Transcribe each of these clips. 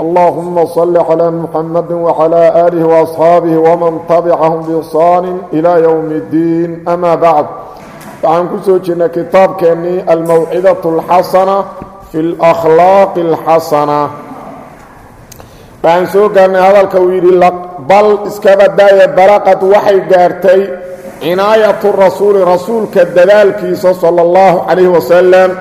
اللهم صل على محمد وعلى آله وأصحابه ومن تبعهم بإحسان إلى يوم الدين أما بعد فعن كسوجنا كتاب كأني الموعظة الحسنة في الأخلاق الحسنة فعن سوقنا هذا الكوير بل اسكبداية برقة وحي قارتي عناية الرسول رسول كالدلال كيسا صلى الله عليه وسلم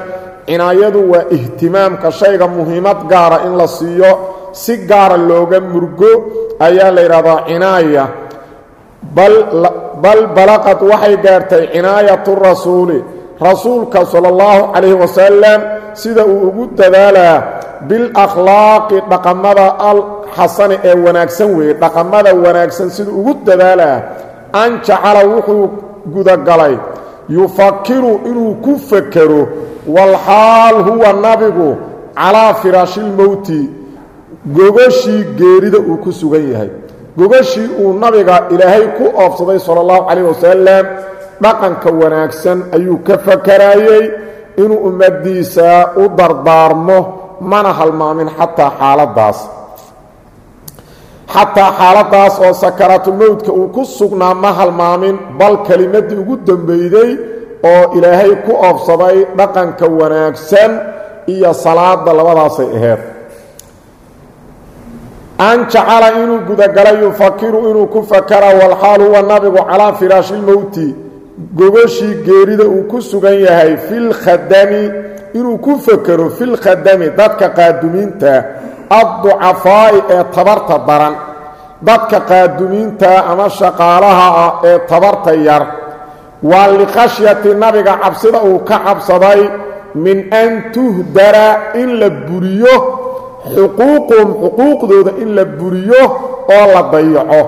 cinaayadu waa ihtimaamka shayga muhiimad gaara in la siiyo si gaara looga murgo ayaa la yidhahdaa cinaaya. Bal balaqad waxay gaartay cinaayatu rasuuli rasuulka sala allahu calayhi wasalam sida uu ugu dadaalaa bilakhlaaqi dhaqamada alxasani ee wanaagsan weeye dhaqamada wanaagsan siduu ugu dadaalaa an jacala wuxuu gudagalay yufakiru inuu ku fakero walxaal huwa nabigu calaa firaashilmowti gogoshii geerida uu ku sugan yahay. Gogoshii uu nabiga ilaahay ku oobsaday sala allahu calayh wasalam dhaqanka wanaagsan ayuu ka fakaraayey inuu ummaddiisa u dardaarmo mana halmaamin xataa xaaladdaas xataa xaaladdaas oo sakaraatulmowdka uu ku sugnaa ma halmaamin bal kelimaddii ugu dambeyday oo ilaahay ku oobsaday dhaqanka wanaagsan iyo salaada labadaasay aheyd. An jacala inuu gudagalay yufakiru inuu ku fakara walxaal huwa nabigu calaa firaashilmowti gogoshii geerida uu ku sugan yahay filkhadami inuu ku fakero filkhadami dadka qaadumiinta adducafaa'i ee tabarta daran dadka qaadumiinta ama shaqaalaha ah ee tabarta yar. Waa likhashyati nabiga cabsida uu ka cabsaday min an tuhdara in la buriyo xuquuquhum xuquuqdooda in la buriyo oo la dayaco.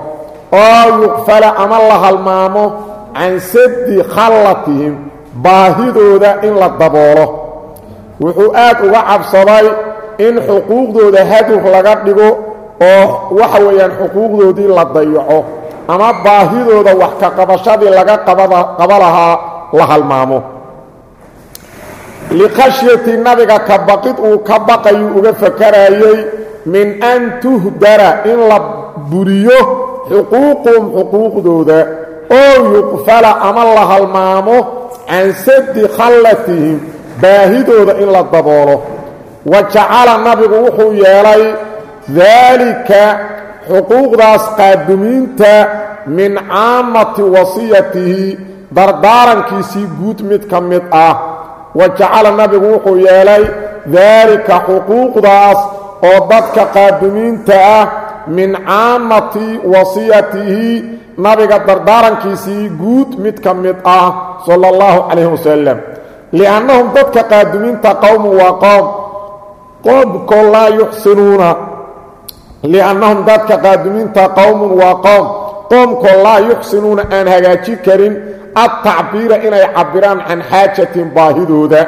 Oo yuqfala ama la halmaamo can saddi khallatihim baahidooda in la daboolo. Wuxuu aad uga cabsaday in xuquuqdooda hadur laga dhigo oo waxa weeyaan xuquuqdoodii la dayaco ama baahidooda wax ka qabashadii laga qaba lahaa la halmaamo. Likhashyati nabiga ka baqid uu ka baqayuu uga fakaraayey min an tuhdara in la buriyo xuquuquhum xuquuqdooda oo yuqfala ama la halmaamo can saddi khallatihim baahidooda in la daboolo wa jacala nabigu wuxuu yeelay daalika xuquuqdaas qaadumiinta min caamati wasiyatihi dardaarankiisii guud mid ka mid ah. Wa jacala nabigu wuxuu yeelay daalika xuquuqdaas oo dadka qaadumiinta ah min caamati wasiyatihi nabiga dardaarankiisii guud mid ka mid ah sala allahu calayhi wasalam liannahum dadka qaadumiinta qowmu waa qowm qoomko laa yuxsinuuna liannahum dadka qaadumiinta qowmun waa qowm qoomkoo laa yuxsinuuna aan hagaaji karin adtacbiira inay cabbiraan can xaajatin baahidooda.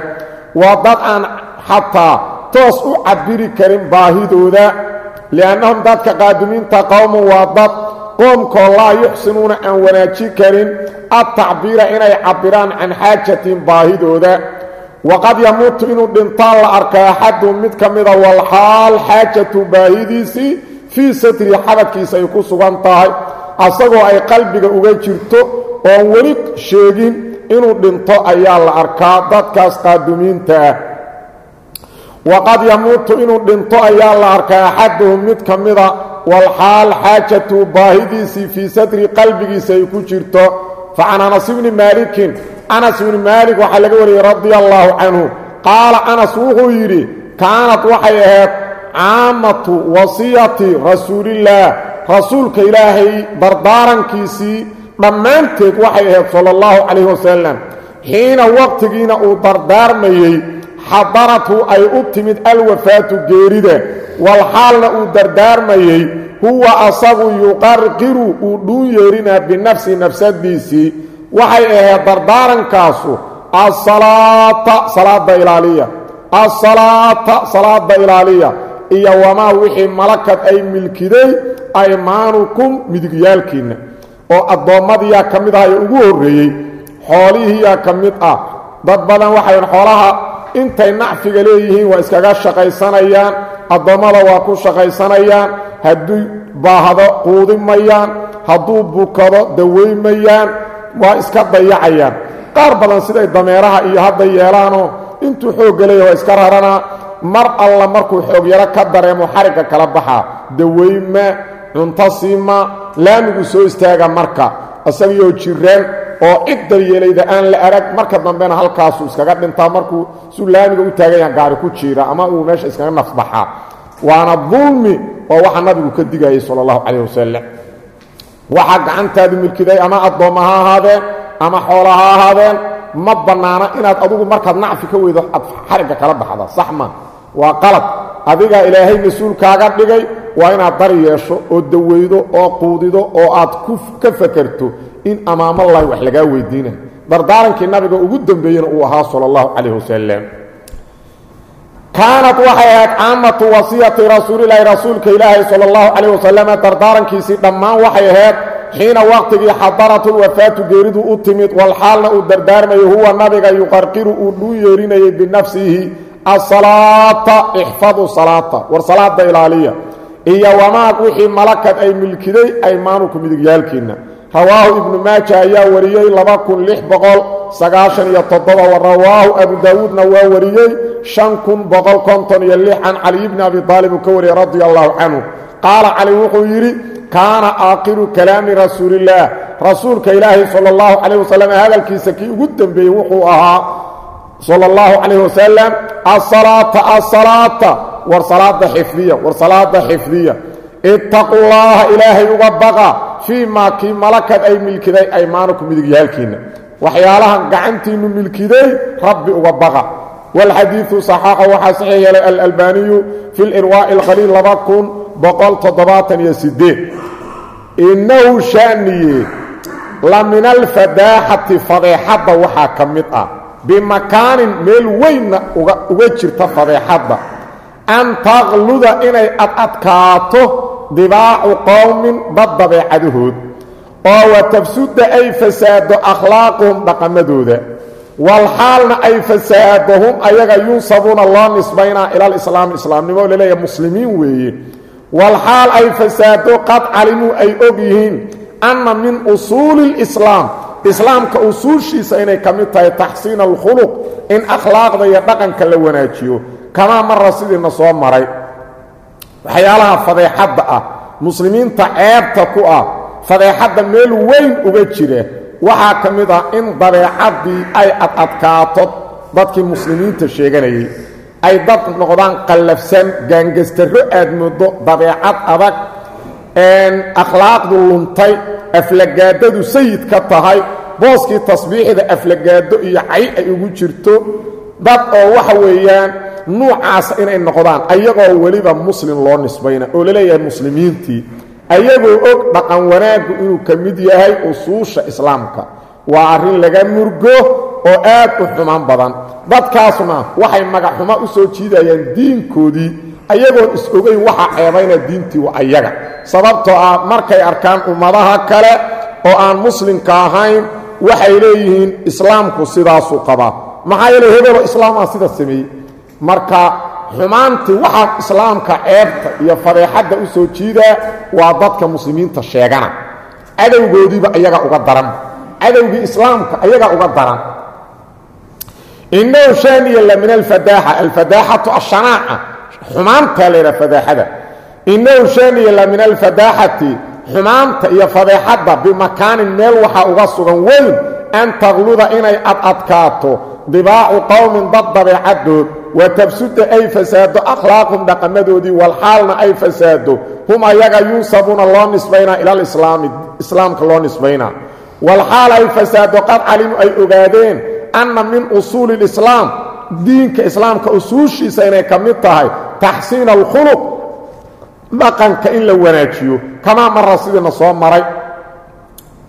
Waa dad aan xataa toos u cabbiri karin baahidooda. Liannahum dadka qaadumiinta qowmun waa dad qoomkoo laa yuxsinuuna aan wanaaji karin adtacbiira inay cabbiraan can xaajatin baahidooda waqad yamuutu inuu dhintaan la arka axadun mid ka mida walxaal xaajatu baahidiisii fii satri xabadkiisa ay ku sugan tahay asagoo ay qalbiga uga jirto oon weli sheegin inuu dhinto ayaa la arkaa dadkaas qaadumiinta ah waqad yamuutu inuu dhinto ayaa la arkaa axaduhum mid ka mida walxaal xaajatu baahidiisii fii satri qalbigiisa ay ku jirto fa can anas ibni maalik waxaa laga wariyey radia allaahu canhu. Qaala anas wuxuu yidhi kaanad waxay ahayd caamatu wasiyati rasuulillaah rasuulka ilaahay dardaarankiisii dhammaanteed waxay ahayd sala allahu calayh wasalam xiina waqtigiina uu dardaarmayey xadaratu ay u timid alwafaatu geerida. Walxaalna uu dardaarmayey huwa asagu yuqarqiru uu dhuun yeerinaa binafsi nafsadiisii waxay ahayd dardaarankaasu asalaata salaada ilaaliya. Asalaata salaada ilaaliya. Iyo wamaa wixii malakad ay milkiday aymaanukum midigyaalkiinna. Oo addoommadiyaa ka mid ah ee ugu horreeyey xoolihiiyaa ka mid ah. Dad badan waxay xoolaha intay nacfiga leeyihiin waa iskaga shaqaysanayaan. Addoommada waa ku shaqaysanayaan. Hadduu baahdo quudimayaan hadduu bukado daweymayaan waa iska dayacayaan. Qaar badan siday dameeraha iyo hadda yeelaanoo intuu xoogga leeya waa iska raranaa mar alla markuu xoog yaro ka dareemo xarigga kala baxaa daweyma cunto siima laamigu soo istaaga marka. Isagiioo jiraan oo cid daryeelayda aan la arag marka dambena halkaasuu iskaga dhintaa markuu suu laamiga u taaganya gaari ku jiira ama uu meesha iskaga nafbaxaa waana dulmi oo waxa nabigu ka digayay sala allahu calayh wasalam waxaa gacantaadu milkiday ama addoomma ha ahaadeen ama xoola ha ahaadeen ma bannaana inaad adugu markaad nacfi ka weydo ad xarigga kala baxda sax ma. Waa qalad. Adigaa ilaahay mas'uulkaaga dhigay waa inaad dar yeesho oo daweydo oo quudido oo aad ka fakerto in amaamalahi wax lagaa weydiina. Dardaarankii nabiga ugu dambeeyena uu ahaa sala allahu calayh wasalam kaanat waxay ahayd caamatu wasiyati rasuulilaahi rasuulka ilaahay sala allahu calayh wasalama dardaarankiisii dhammaan waxay ahayd xiina waqtigii xadaratulwafaatu geeridu u timid walxaalna uu dardaarmayo huwa nabiga yuqarqiru uu dhuu yeerinayay binafsihi asalaata ixfadu salaata war salaada ilaaliya iyo wamaag wixii malakad ay milkiday aymaanuku midigyaalkiinna rawaahu ibnu maaja ayaa wariyey laba kun lix boqol sagaashan iyo toddoba. Wa rawaahu abu daawuudna waa wariyey shan kun boqol konton iyo lix can caliy bni abi aalib uu ka wariyey radia allahu canhu. Qaala cali wuxuu yidhi kaana aakhiru kalaami rasuulillaah rasuulka ilaahi sala allahu calayh wasalam hadalkiisa kii ugu dembeeyey wuxuu ahaa sala allahu calayh wasalam asalaata asalaata war salaada uga fii maa kii malakad ay milkiday aymaanuku midigyaalkiinna waxyaalahan gacantiinnu milkiday rabbi uga baqa. Walxadiidu saxaaxa waxaa saxiix yeelay alalbaaniyu fi lirwaa'i alqaliil laba kun boqol toddobaatan iyo sideed innahu shaaniye la min alfadaaxati fadeexadda waxaa ka mid ah. Bimakaanin meel weynna uga jirta fadeexadda an taqluda inay adadkaato dibaacu qowmin dad dabeecadahood oo wa tafsuda ay fasaado akhlaaquhum dhaqamadooda. Walxaalna ay fasaado hum ayaga yunsabuuna loo nisbaynaa ilalislaami islaamnimo la leeyahay muslimiin weeye. Walxaal ay fasaado qad calimuu ay og yihiin anna min usuuli lislaam islaamka usuushiisa inay ka mid tahay taxsiin alkhuluq in akhlaaqda iyo dhaqanka la wanaajiyo. Kamaa mara sidiina soo maray waxyaalaha fadeexadda ah muslimiinta ceebta ku ah fadeexadda meel weyn uga jira waxaa ka mid ah in dabeecaddii ay adadkaato dadkii muslimiinta sheeganayay. Ay dad noqdaan qallafsan gaangastarro aad moodo dabeecad adag akhlaaqdu luntay aflagaadadu sayid ka tahay booskii tasbiixda aflagaado iyo cay ay ugu jirto dad oo waxa weeyaan nuucaasa inay noqdaan ayagoo weliba muslim loo nisbayna oo la leeyahay muslimiintii. Ayagoo og dhaqan wanaaggu inuu ka mid yahay usuusha islaamka. Waa arrin laga murgo oo aad u xumaan badan. Dadkaasna waxay magaxxumo u soo jiidayaan diinkoodii ayagoon is ogeyn waxaa ceebayna diintii wa ayaga. Sababtoo ah markay arkaan ummadaha kale oo aan muslimka ahayn waxay leeyihiin islaamku sidaasuu qabaa. Maxaa yeele hebelo islaamaa sida sameeyey marka xumaantii waxaa islaamka ceebta iyo fadeexadda u soo jiidaa waa dadka muslimiinta sheegana. Cadowgoodiiba ayaga uga daran. Cadowgii islaamka ayaga uga daran. Inahu shaaniya la min alfadaaxa alfadaaxatu ashanaaca xumaantaa laydhaha fadaaxada. Inahu shaaniya la min alfadaaxati xumaanta iyo fadeexadda bimakaanin meel waxaa uga sugan weyn. An taqluda inay adadkaato dibaacu qowmin dad dabeecadood wa tabsuda ay fasaado akhlaaqhum dhaqamadoodii walxaalna ay fasaado hum ayaga yunsabuuna loo nisbaynaa ilalislaami islaamka loo nisbaynaa walxaal ay fasaado qad calimu ay ogaadeen anna min usuuli lislaam diinka islaamka usuushiisa inay ka mid tahay taxsiin alkhuluq dhaqanka in la wanaajiyo kamaa mara sidiina soo maray.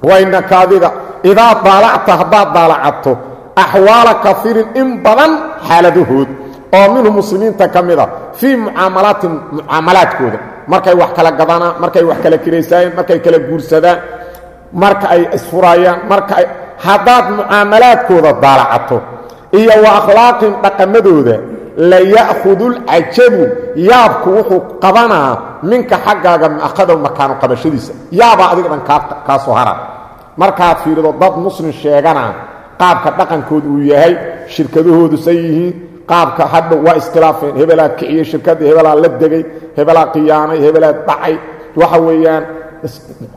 Waynaka adiga idaa daalacta haddaad daalacato axwaala kaiirin in badan xaaladahood oo minhu muslimiinta ka mida fii mucaamalaatin mucaamalaadkooda. Markay wax kala gadanaan markay wax kala kiraysaayeen markay kala guursadaan marka ay isfuraayaan marka ay haddaad mucaamalaadkooda daalacato iyo wa akhlaaqin dhaqamadooda la ya'khudulcajabu yaabku wuxuu qabanaa minka xaggaaga maahadow makaanu qabashadiisa. Yaabaa adiga dhan kaa soo hara. Markaad fiirido dad muslim sheegana qaabka dhaqankooda uu yahay shirkadahoodu say yihiin qaabka hadhow waa iskhilaafeen. Hebelaa kiciyey shirkaddii hebelaa la degay hebelaa khiyaanay hebelaa dhacay. Waxa weeyaan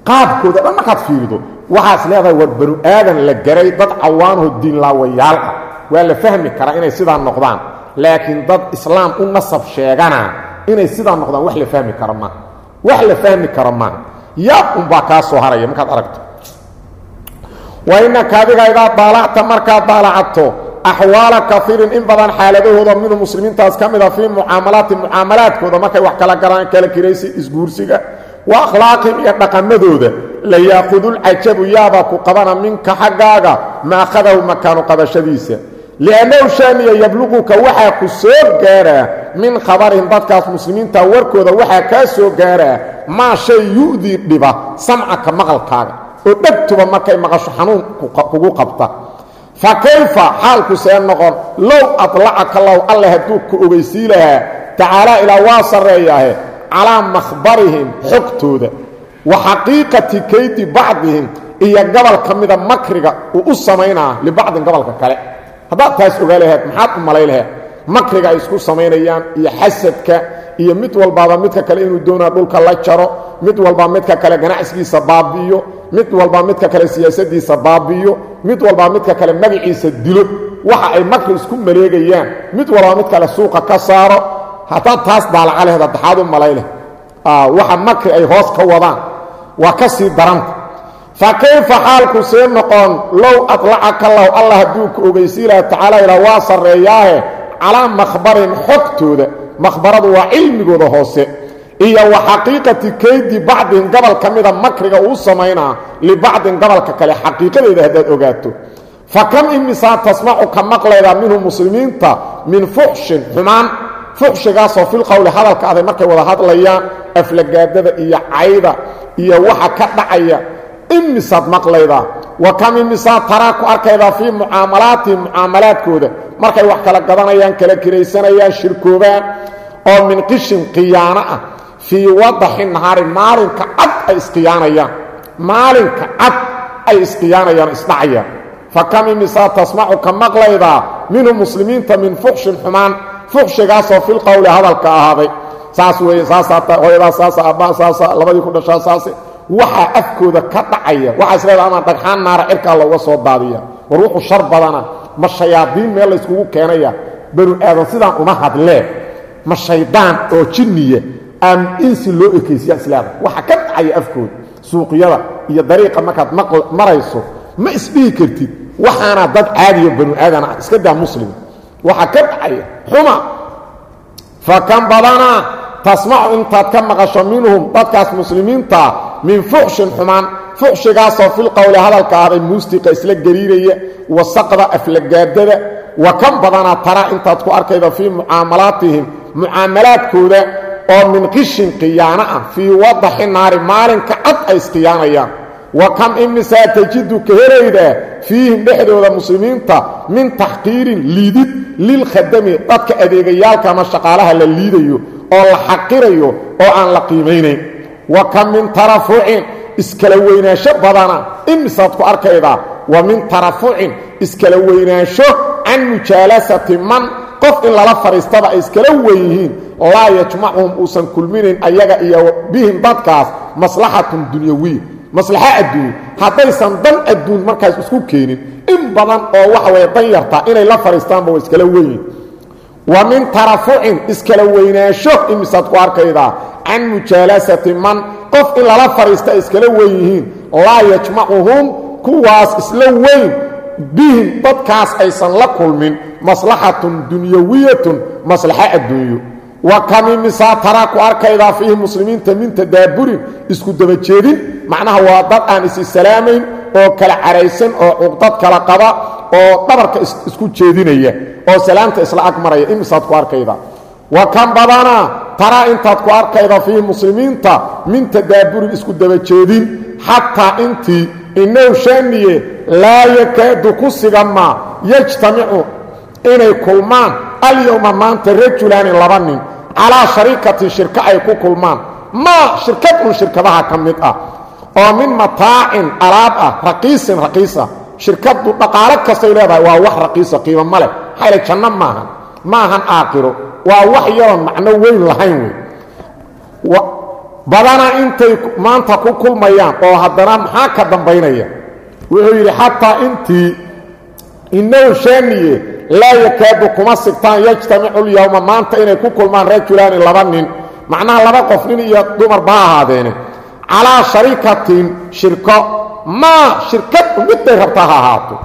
qaabkooda dhan markaad fiirido waxaas leedahay war banu aadan la garay dad cawaanoo diinlaawayaal ah. Waa la fahmi karaa inay sidaa noqdaan. Laakiin dad islaam u nasab sheegana inay sidaa noqdaan wax la fahmi karo maaha wax la fahmi karo maaha yaab unbaa kaa soo haraya markaad aragto. Wa innaka adiga idaa daalacta markaad daalacato axwaala kaiirin in badan xaaladahooda minhu muslimiintaas ka mida fii mucaamalaati mucaamalaadkooda markay wax kala galaan kala kiraysi isguursiga wa akhlaaqihim iyo dhaqamadooda la yaakudulcajabu yaabaa ku qabana minka xaggaaga maakhadahu makaanu qabashadiisa liannahu shaaniya yabluquka waxaa ku soo gaaraa min khabarihim dadkaas muslimiinta warkooda waxaa kaa soo gaaraa maa shay yu'dii dhiba samcaka maqalkaaga oo dhegtuba markay maqasho xanuun kugu qabta fa kayfa? Xaalku see noqon. Low adlacaka low alle hadduu ku ogeysii lahaa tacaalaa ilaa waa sarreeyaahe calaa makhbarihim xogtooda wa xaqiiqati kaydi bacdihim iyo gobol ka mida makriga uu u samaynaa libacdin gobolka kale. Haddaad taas ogaa lahayd maxaad u malay lahayd makriga ay isku samaynayaan iyo xasadka iyo mid walbaaba midka kale inuu doonaa dhulka la jaro mid walbaa midka kale ganacsigiisa baabi'iyo mid walbaa midka kale siyaasadiisa baabi'iyo mid walbaa midka kale magaciisa dilo. Waxa ay makri isku maleegayaan mid walbaa mid kale suuqa ka saaro haddaad taas daalaca lehda daxaad u malay leh. Waxa makri ay hoos ka wadaan waa ka sii daranta. Fa kayfa xaalku see noqon low adlacaka low allah hadduu ku ogeysii laha tacaala ilaa waa sarreeyaahe calaa makhbarin xogtooda makhbaradu waa cilmigooda hoose iyo wa xaqiiqati kaydi bacdin gobol ka mida makriga uu samaynaa libacdin gobolka kale xaqiiqadeeda haddaad ogaato. Fa kam imisaa tasmacu ka maqlaydaa minhu muslimiinta min fuxshin xumaan fuxshigaasoo filqowli hadalka aday markay wada hadlayaan aflagaadada iyo cayda iyo waxa ka dhacaya imisaad maqlaydaa wa kam imisaa taraa ku arkaydaa fii mucaamalaatihim mucaamalaadkooda. Markay wax kala gadanayaan kala kiraysanayaan shirkoobaan oo min qishin khiyaano ah fii wadaxi nahaari maalinka cad ay iskhiyaanayaan maalinka cad ay iskhiyaanayaan isdhacayaan. Fa kam imisaa tasmacu ka maqlaydaa minhu muslimiinta min fuxshin xumaan. Fuxshigaasoo filqowli hadalka ahaaday. Saas weeye saasaa hooyadaa saasa abbaa saasa labadii ku dhashaa saase waxaa afkooda ka dhacaya. Waxaa isleedaha amaa dhagxaan naara cirkaa looga soo daadiya. War wuxuu shar badana ma shayaadiin meel layskugu keenaya. Banu aadan sidaan uma hadlee ma shaydaan oo jinniya aan insi loo ekaysiya isleeda waxa ka dhacaya afkooda suuqyada iyo dariiqa markaad marayso ma isdhihi kartid. Waxaana dad caadiya banu aadan ah iska daa muslim. Waxaa ka dhacaya xuma. Fa kan badanaa tasmacu intaad ka maqasho minhum dadkaas muslimiintaa min fuxshin xumaan. Fuxshigaasoo filqowli hadalka ahday muustiqa isla gariiraya wasaqda aflagaadada wa kan badanaa taraa intaad ku arkayda fii mucaamalaatihim mucaamalaadkooda oo min qishin khiyaano ah fii wadaxi naari maalinka cad ay iskhiyaanayaan wa kam imisaa tajidu ka helaydaa fiihim dhexdooda muslimiinta min taxqiirin liidid lilkhadami dadka adeegayaalka ama shaqaalaha la liidayo oo la xaqirayo oo aan la qiimaynayn. Wa kam min tarafucin iskala weynaansho badana imisaad ku arkaydaa wa min tarafucin iskala weynaansho can mujaalasati man qof in lala fadhiistaba ay iskala wen yihiin laa yajmacuhum uusan kulminayn ayaga iyo bihim dadkaas maslaxatun dunyawiya maslaxo adduunye haddaysan dan adduun markaas isku keenin in badan oo waxa weye dan yartaa inay la fadhiistaanba waa iskala wenyihin wa min tarafucin iskala weynaansho imisaad ku arkaydaa can mujaalasati man qof in lala fadhiista ay iskala wen laa yajmacuhum kuwaas isla weyn bihim dadkaas aysan la kulmin maslaxatun dunyawiyatun maslaxo adduunyo. Wa kami misaa taraa ku arkaydaa fiihi muslimiinta min tadaaburin isku dabajeedin macnaha waa dad aan isi salaamayn oo kala caraysan oo cuqdad kala qaba oo dhabarka isku jeedinaya oo salaamta isla ag maraya. Imisaad ku arkayda wa kan badanaa taraa intaad ku arkayda fii muslimiinta min tadaaburin isku daba jeedin xataa intii inaw shaaniye laa yakaadu ku sigamaa yajtamicu inay kulmaan alyowma maanta rajulaani laba nin calaa sharikatin shirko ay ku kulmaan. Maa shirkad un shirkadaha ka mid ah oo min mataacin alaab ah raqiisin raqiis ah. Shirkaddu dhaqaalo kastay leedahay waa wax raqiisa qiimo ma leh. Maxayle janno maahan waa wax yaroon macno weyn lahayn badana intay maanta ku kulmayaan oo haddana maxaa ka dambaynaya? Wuxuu yidhi xataa intii inahu shaaniye laa yakaadu kuma sigtaan yajtamicu lyowma maanta inay ku kulmaan rajulaani laba nin. Macnaha laba qof nin iyo dumar ba ahaadeene. Calaa sharikatin shirko. Maa shirkad midday rabtaa ha ahaato.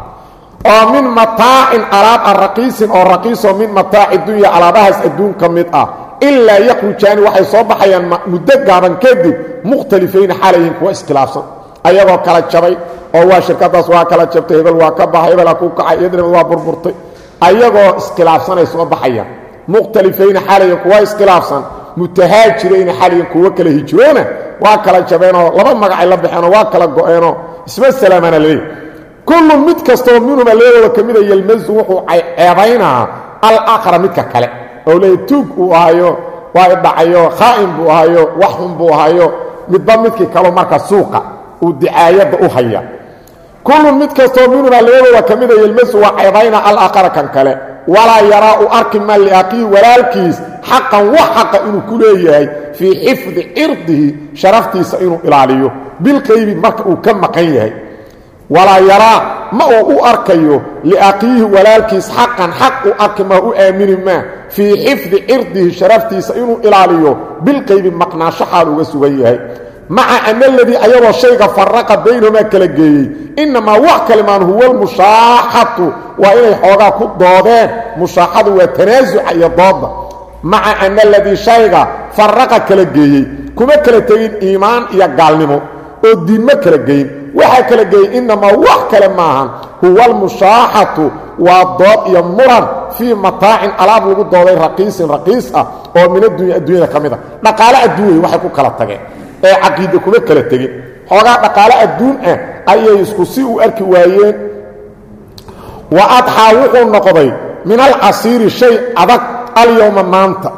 Oo min mataacin alaab a raqiisin oo raqiisoo min mataaci dunya alaabahaas adduun ka mid ah ilaa yakhrujaani waxay soo baxayaan muddo gaaban kadib mukhtalifayna xaalayihin kuwa iskhilaafsan. Ayagoo kala jabay oo waa shirkadaas waa kala jabtay hebel waa ka baxay hebela ku kacay iyadna waa burburtay. Ayagoo iskhilaafsanay soo baxayaan. Mukhtalifayna xaalayihin kuwa iskhilaafsan mutahaajirayna xaalayihin kuwo kala hijroona waa kala jabeenoo laba magacay la baxeenoo waa kala go-eenoo isma salaamana laleey kullun mid kastoo minhuma leedooda ka midka kale oo leey tuug uu ahayo waa idhacayo khaa'in buu ahayo waxxun buu ahayo midba midkii kaleo marka suuqa uu dicaayadda u haya. Kullun mid kastoo minhuma leedooda ka mida yelmasu waa ceebaynaa alaakhara kan kale. Walaa yaraa u arki ma liaqiihi walaalkiis xaqan wax xaqa inuu ku leeyahay fii xifdi cirdihi sharaftiisa inuu ilaaliyo. Bilqaybi marka uu ka maqan yahay. Walaa yaraa ma uu u arkayo liaqiihi walaalkiis xaqan xaq u arki maa u aamini maa fii xifdi cirdihi sharaftiisa inuu ilaaliyo bilqaybi maqnaansho xaal uga sugan yahay. Maca ana aladii ayadoo shayga faraqa baynahumaa kala geeyey. Innamaa wax kalimaan huwa almushaaxatu waa inay xoogaa ku doodeen. Mushaaxadu waa tanaasuca iyo doodda maca ana aladii shayga faraqa kala geeyey. Kuma kala tegin iimaan iyo gaalnimo oo diinmo kala geyn. Waxaa kala geeyey innamaa wax kale maahan. Huwa almushaaxatu waa dood iyo muran fii mataacin alaab lagu dooday raqiisin raqiis ah oo min addunya adduunyada ka mid a dhaqaale adduun wey waxay ku kala tageen ee caqiida kuma kala tegin. Xoogaa dhaqaale adduun ah ayay isku si u arki waayeen. Wa adxaa wuxuu noqday min alcasiiri shay adag alyowma maanta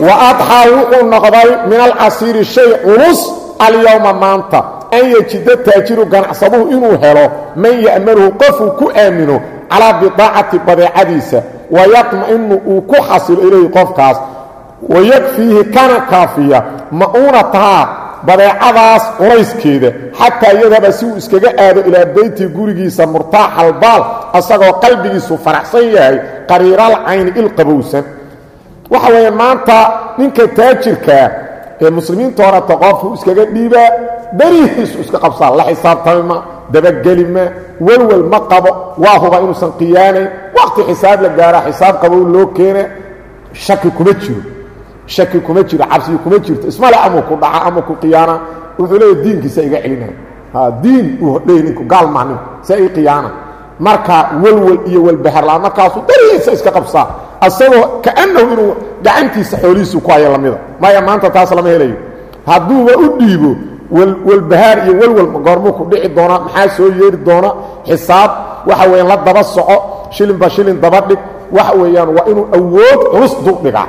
wa adxaa wuxuu noqday min alcasiiri shay culus alyowma maanta an yejida taajiru ganacsaduhu inuu helo man ya'manuhu qofuu ku aamino calaa bidaacati badeecadiisa wayatma'inu uu ku xasilo ilayhi qofkaas wayakfiihi kana kaafiya ma'uunatahaa badeecadaas culayskeeda xataa yadhaba si uu iskaga aado ilaa beyti gurigiisa murtaaxalbaal asagoo qalbigiisu faraxsan yahay qariiral cayni ilqabowsan waxa weeye maanta ninka taajirkaa ee muslimiinta horeta qofku iskaga dhiibaa berihiisu iska qabsaa la xisaabtami ma dabageli ma welwel ma qabo. Waa huba inuusan khiyaanayn waqti xisaab la gaaraa xisaab qabow loo keena shaki kuma jiro. Shaki kuma jiro cabsiyo kuma jirto. Ismale amuu ku dhaca amuu ku khiyaana wuxuu leeya diinkiisa iga celinaya. Diin uu hodhay ninku gaal maa ninku se i khiyaana marka welwel iyo welbaharlaan markaasuu darihiisa iska qabsaa asagoo kaannahu inuu gacantiisa xoolihiisu ku hayo lamida. Maya maanta taas lama helayo. Hadduuba u dhiibo welbahaar iyo welwel goormuu ku dhici doona maxaa soo yeeri doona xisaab waxa weeyaan la daba soco shilinba shilin daba dhig waxa weeyaan waa inuu awood culus duldhigaa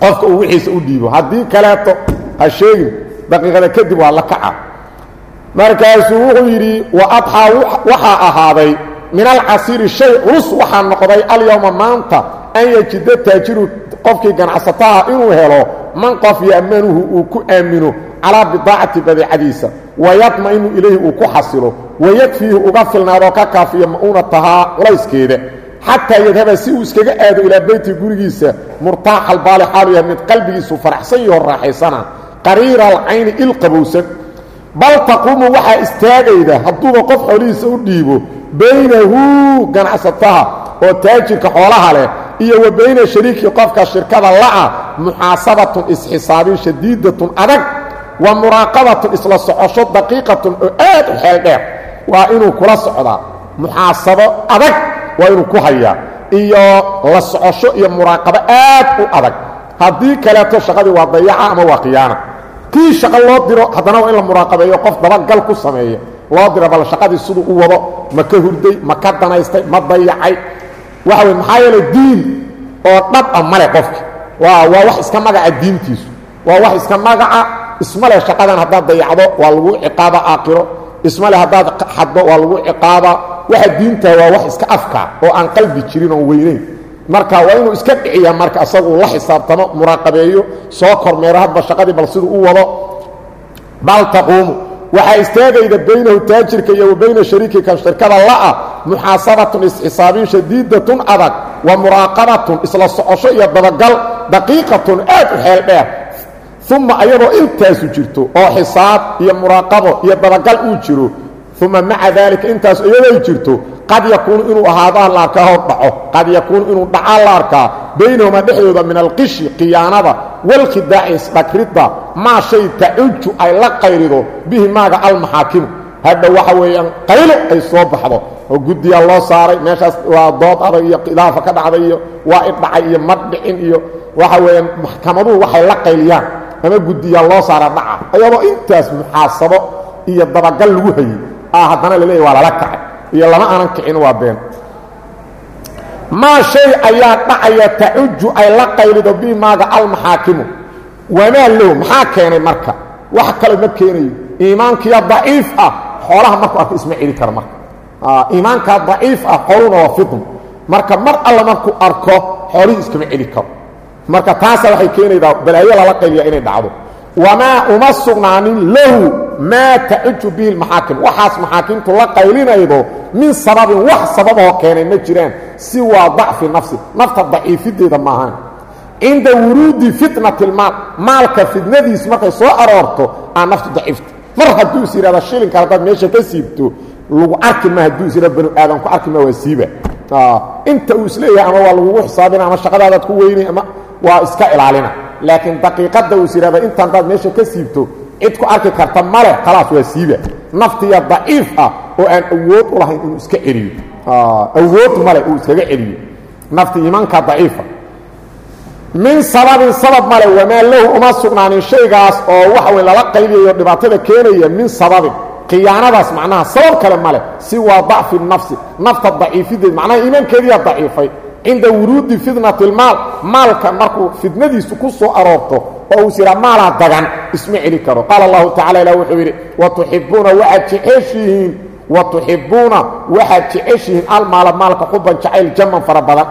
qofka uu wixiisa u dhiibo haddii kaleeto ha sheegin daqiiqada kadib waa la kaca markaasuu wuxuu yidhi wa adxaa waxaa ahaaday min alcasiiri shay culus waxaa noqday alyowma maanta an yejida taajiru qofkii ganacsataha inuu helo man qof ya'manuhu uu ku aamino calaa bidaacati badeecadiisa wayatma'inu ilayhi uu ku xasilo wayakfiihi uga filnaadoo ka kaafiya ma'uunatahaa culayskeeda xataa yadhaba si uu iskaga aado ilaa beyti gurigiisa murtaaxal baali xaalu yahay mid qalbigiisu faraxsan yaho raaxaysana qariira alcayni ilqabowsan bal taquumu waxaa istaagayda hadduuba qof xoolihiisa u dhiibo baynahu ganacsataha oo taajirka xoolaha leh iyo wa bayna shariikii qofka shirkada la'a muxaasabatun isxisaabin shadiidatun adag wa muraaqabatun isla socosho daqiiqatun oo aad u xeel dheer. Waa inuu kula socdaa muxaasabo adag waa inuu ku hayaa iyo la socosho iyo muraaqabo aad u adag. Haddii kaleeto shaqadii waa dayaca ama waa khiyaana kii shaqo loo diro haddana waa in la muraaqabeeyo qof dabagal ku sameeya loo diro bal shaqadii siduu u wado ma ka hurday ma ka danaystay ma dayacay. Waxa wey maxaa yeelay diin oo dhab a male qofki waa wax iska magaca diintiisu. Waa wax iska magaca ismale shaqadan haddaad dayacdo waa lagu ciqaaba aakhiro. Ismale haddaad xaddo waa lagu ciqaaba. Waxa diinta waa wax iska afka oo aan qalbi jirin oon weynayn marka waa inuu iska dhiciya marka asagu la xisaabtamo muraaqabeeyo soo kormeero hadba shaqadii bal siduu u wado. Bal taquumu waxaa istaagayda baynahu taajirka iyo bayna shariikika shirkada la'ah muxaasabatun isxisaabin shadiidatun adag wa muraaqabatun isla socosho iyo dabagal daqiiqatun aad u xeel dheer. Uma ayadoo intaasu jirto oo xisaab iyo muraaqabo iyo dabagal uu jiro uma maca daalika intaas iyadoo jirto qad yakuunu inuu ahaadaa la arkaa hor dhaco qad yakuunu inuu dhacaa la arkaa baynahuma dhexdooda min alqishi khiyaanada walkhidaaci isdhagridda maa shay tacuju ay la qayrido bihi maaga almaxaakimu hadha waxa weeyaan qaylo ay soo baxdo oo guddiyaa loo saaray meeshaas waa dood adag iyo khilaafa ka dhacday iyo waa idhacay iyo madhicin iyo waxa weeyaan maxkamaduhu waxay la qayliyaan ama guddiyaa lagu hayey ah haddana la leeya waa lala kacay. Iyo lama aanan kicin waa been. Maa shay ayaa dhacaya tacuju ay la qaylido bi maaga almaxaakimu. Wamaa low maxaa keenay marka? Wax kale ma keenayo iimaankiya daciif ah xoolaha markuu arko isma celi karo marka. Iimaankaa daciif ah xooluhuna waa fidm marka mar alla markuu arko xoolihii iskama celi karo. Marka taasa waxay keenaydaa balaayo lala qayliya inay dhacdo wamaa uma sugnaanin lahu maa tacuju bihi lmaxaakim waxaas maxaakimtu la qaylinaydo min sababin wax sababoo keenay ma jiraan si waa dacfi nafsi nafta daciifideeda maahaan cinda wuruudi fitnati lmaal maalka fitnadiis markay soo aroorto aa naftu daciifta mar hadduu is yidhahda shilinka haddaad meesha ka siibto lagu arki ma hadduu is yidhahda banu aadan ku arki ma waa siiba inta uu is leeyahay ama waa lagugu xisaabina ama shaqadaadaad ku weynay ama waa iska ilaalina laakiin daqiiqadda uu is yidhahda intaan daad meesha ka siibto cid ku arki karta male khalaas waa siiba naftiya daciif ah oo aan awood u lahayn inuu iska celiyo. Awood male uu iskaga celiyo. Nafti iimaanka daciifa min sababin sabab male wamaa lahu uma sugnaanin shaygaas oo waxa wey lala qayliyayo dhibaatada keenaya min sababin. Khiyaanadaas macnaha sabab kale male si waa dacfi nafsi. Nafta daciifideed macnaha iimaankeediyaa daciifay cinda wuruudi fitnati lmaal maalka markuu fitnadiisu ku soo aroorto oo uus yidhaa maalaa dagan isma celi karo. Qaala allahu tacala ilah wuxuu yidhi watuxibuuna waxaad jeceshihiin watuxibuuna waxaad jeceshihiin almaala maalka xuban jacayl jaman fara badan.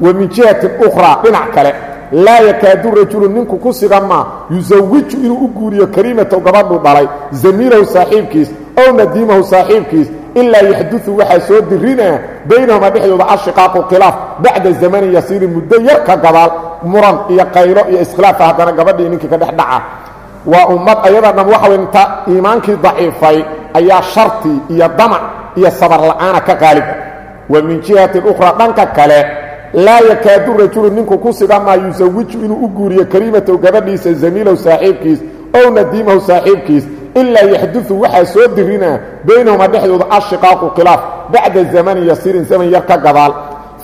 Wa min jihatin ukhraa dhinac kale. Laa yakaadu rajulu ninku ku siga maa yusawiju inuu u guuriyo kariimatow gabadhuu dhalay zamiilahu saaxiibkiis ow nadiimahu saaxiibkiis ilaa yaxduثu waxaa soo dirinaa baynahuma dhexdooda ashiqaaqu khilaaf bacda zamanin yasiirin muddo yar ka gadaal muran iyo qaylo iyo iskhilaafa haddana gabadhii ninkii ka dhex dhaca waa ummad ayada dham waxa way inta iimaankii daciifay ayaa sharti iyo damac iyo sabar la'aana ka qaaliba wa min jihatin ukhraa dhanka kale laa yakaadu rajulu ninku ku siga maa yusawiju inuu ilaa yaxduثu waxaa soo dirinaa baynahuma dhexdooda ashiqaaqu khilaaf bacda zamanin yasiirin zaman yar ka gadaal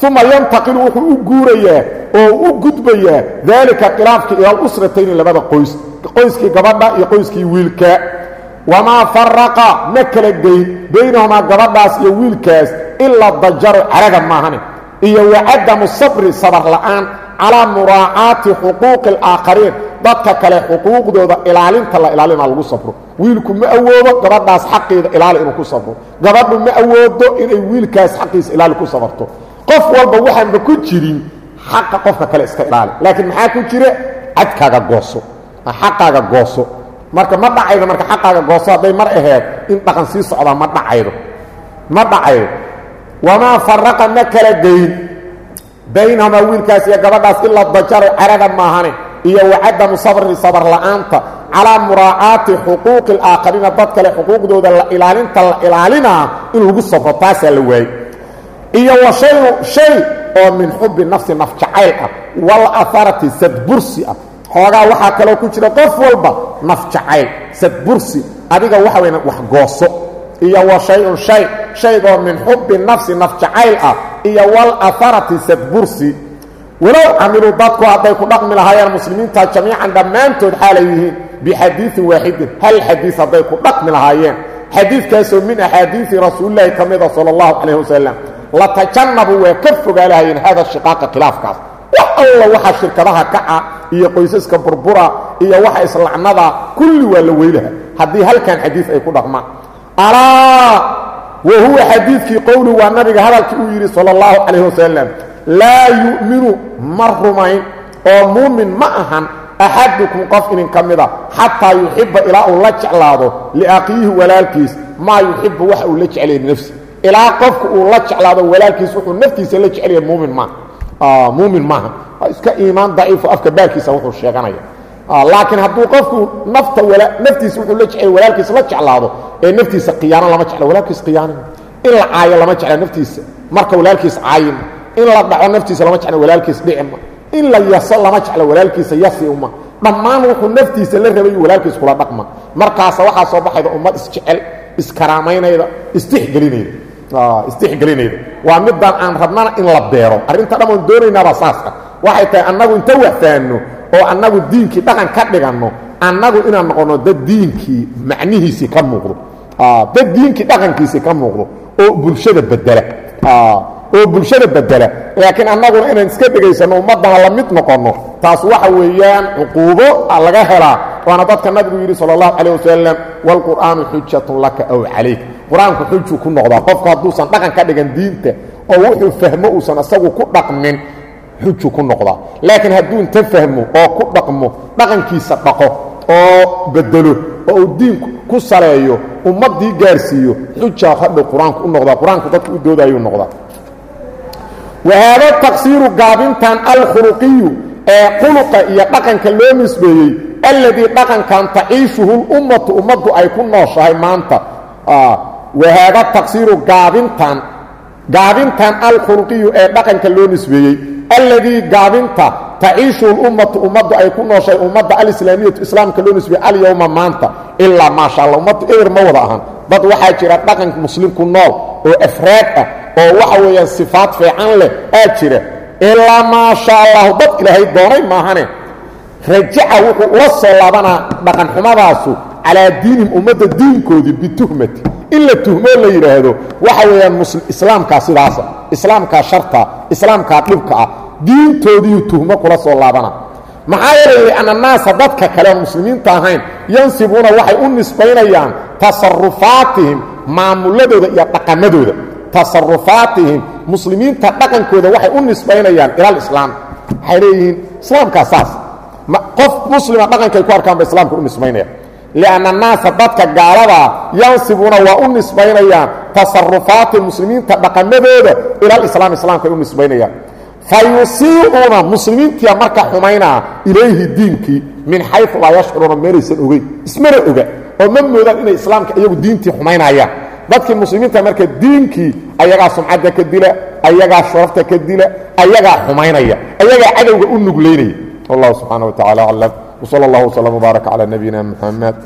uma yantaqilu wuxuu u guurayaa oo u gudbayaa daalika khilaafkii ila alusratayni labada qoys qoyskii gabadha iyo qoyskii wiilka wamaa faraqa ma kala geyn baynahumaa gabadhaas iyo wiilkaas ilaa dajaru caraga maahane iyo wacadamu sabri sabar la'aan calaa muraacaati xuquuqi alaakhariin. Dadka kale xuquuqdooda ilaalinta la ilaalina lagu sabro wiilku ma awoodo gabadhaas xaqeeda ilaali inuu ku sabro gabadhu ma awoodo inay wiilkaas xaqiisa ilaali ku sabarto qof walba waxaanba ku jirin xaqa qofka kale iska ilaali. Laakiin maxaa ku jira? Cadkaaga gooso. Xaqaaga gooso. Marka ma dhacaydo marka xaqaaga gooso hadday mar aheed in dhaqan sii socdaa ma dhacaydo. Ma dhacaydo. Wamaa faraqa ma kala geyn baynahumaa wiilkaas iyo gabadhaas ilaa dajaro carada maahane iyo wacadamu sabri sabar la'aanta calaa muraacaati xuquuqi alaakhariina dad kale xuquuqdooda la ilaalinta la ilaalinaa in lagu sabro taasaa la waayey. Iyo wa shayu shay oo min xubbi nafsi naf jacayl ah wal aharati sadbursi ah. Xoogaa waxaa kaloo ku jira qof walba naf jacayl sadbursi adiga waxa weyn wax gooso iyo wa shay-un shay shaygoo min xubbi nafsi naf jacayl ah iyo wal aharati sadbursi walow camiluu dadku hadday ku dhaqmi lahaayeen muslimiinta jamiican dhammaantood xaalay yihiin bixadiiin waaxidin hal xadiis hadday ku dhaqmi lahaayeen. Xadiidkaasoo min axaadiisi rasuulilaahi ka mida sala allahu calayh wasalam latajannabu waa ka fogaa lahayeen hada shiqaaqa khilaafkaas. Wax alla waxa shirkadaha kaca iyo qoysaska burbura iyo waxa islacnada kulli waa la weylaha haddii halkan xadiis ay ku dhaqmaan alaa wa huwa xadiidkii qowli waa nabiga hadalkii uu yidhi sala allahu calayh wasalam yu'minu ma rumayn oo muumin ma ahan axadukum qof idin ka mida xataa yuxibba ilaa uu la jeclaado liaqiihi walaalkiis maa yuxibu waxa uu la jeclaya linafsi ilaa qofku uu la jeclaado walaalkiis wuxuu naftiisa la jecelaya muumin maaha muumin maaha iska iimaan daciifo afka baarkiisa wuxuu sheeganaya laakiin hadduu qofku nafta naftiisa wuxuu la jeclaya walaalkiis la jeclaado ee naftiisa khiyaano lama jecla walaalkiis khiyaano in la caayo lama jecla naftiisa marka walaalkiis caayima in la dhaco naftiisa lama jecla walaalkiis dhicima in la yaso lama jecla walaalkiisa yasi uma. Dhammaan wuxuu naftiisa la rabay walaalkiis kula dhaqma markaasa waxaa soo baxayda ummad isjecel iskaraamaynayda istixgelinayda istixgelinayda waa midaan aan rabnana in la beero. Arrinta dhan oon doonaynaabaa saas ah. Waxay tahay annagu inta waxfaanno oo annagu diinkii dhaqan ka dhiganno annagu inaan noqonno dad diinkii macnihiisii ka muuqdo dad diinkii dhaqankiisii ka muuqdo oo bulshada bedela. Oo bulshada bedela. Laakiin annaguna inaan iska dhegaysanno ummaddana la mid noqonno. Taas waxa weeyaan cuquubo laga helaa. Waana dadka nabigu yidhi sala allahu calayh wasalam waalqur'aanu xujatun laka aw calayk. Qur'aanku xujuu ku noqdaa qofku hadduusan dhaqan ka dhigan diinta oo wuxuu fahmo uusan isagu ku dhaqmin xujuu ku noqdaa. Laakiin hadduu inta fahmo oo ku dhaqmo dhaqankiisa dhaqo oo bedelo oo uu diin ku saleeyo ummaddii gaarsiiyo xujaa hadhow qur'aanku u noqdaa? Qur'aanku dadku u doodayuu noqdaa. Wahaada taqsiiru gaabintan alkhuluqiyu ee khuluqa iyo dhaqanka loo nisbeeyey alladii dhaqankan taciishuhu lummatu ummaddu ay ku nooshahay maanta. Wahaada taqsiiru gaabintan gaabintan alkhuluqiyu ee dhaqanka loo nisbeeyey alladii gaabinta taciishuhu lummatu ummaddu ay ku nooshahay ummadda alislaamiyatu islaamka loo nisbeeyey alyowma maanta ilaa maasha alla ummaddu eber ma wada ahan dad waxaa jira dhaqanka muslimku nool oo afraad ah oo waxa weeyaan sifaad fiican leh aa jira. Ilaa maasha allahu dad ilaahay doonay maahane. Rajaca wuxuu ula soo laabanaa dhaqanxumadaasu calaa diinihim ummadda diinkoodii bituhmati. In la tuhmoo la yidhaahdo waxa weeyaan islaamkaa sidaasa islaamkaa sharta islaamkaa dhibka ah diintoodiiu tuhmo kula soo laabana. Maxaa yeelay lianna naasa dadka kale oon muslimiinta ahayn yansibuuna waxay u nisbaynayaan tasarufaatihim maamuladooda iyo dhaqamadooda. Tasarufaatihim muslimiinta dhaqankooda waxay u nisbaynayaan ilalislaam waxay leeyihiin islaamkaa saas. Qof muslima dhaqankay ku arkaan ba islaamka u nisbaynaya lianna annaasa dadka gaaladaa yansibuuna waa u nisbaynayaan tasarufaatihim muslimiinta dhaqamadooda ilalislaam islaamkay u nisbaynayaan fa yusiicuuna muslimiintia marka xumaynaa ilayhi diinkii min xayu laa yashcuruuna meelaysan ogeyn ismana oga oo ma moodaan inay islaamka iyagu diintii xumaynayaan dadkii muslimiinta marka diinkii ayagaa sumcadda ka dila ayagaa sharafta ka dila ayagaa xumaynaya ayagaa cadowga u nuglaynaya wallahu subxaana wa tacala aclam wsala allah wslam wbaarak calaa nabiyina muxamed